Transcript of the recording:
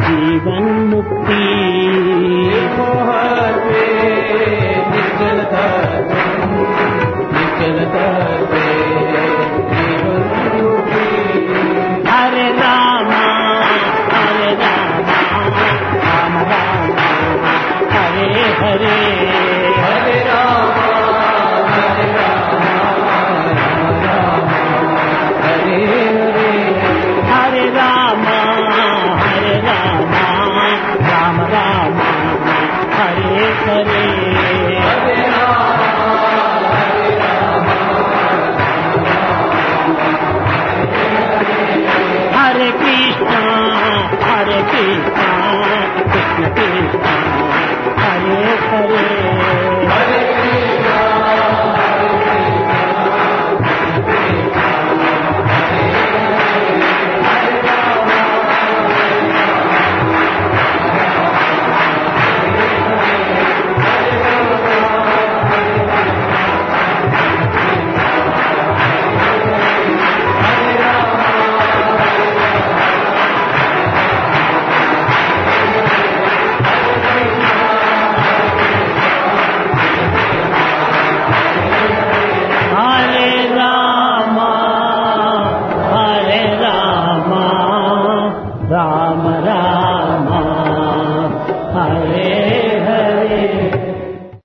जीवनमुक्ति। हरे निश्चन निश्चे जीवनमुक्ति हरे राम हरे हरे। हरे रा हरे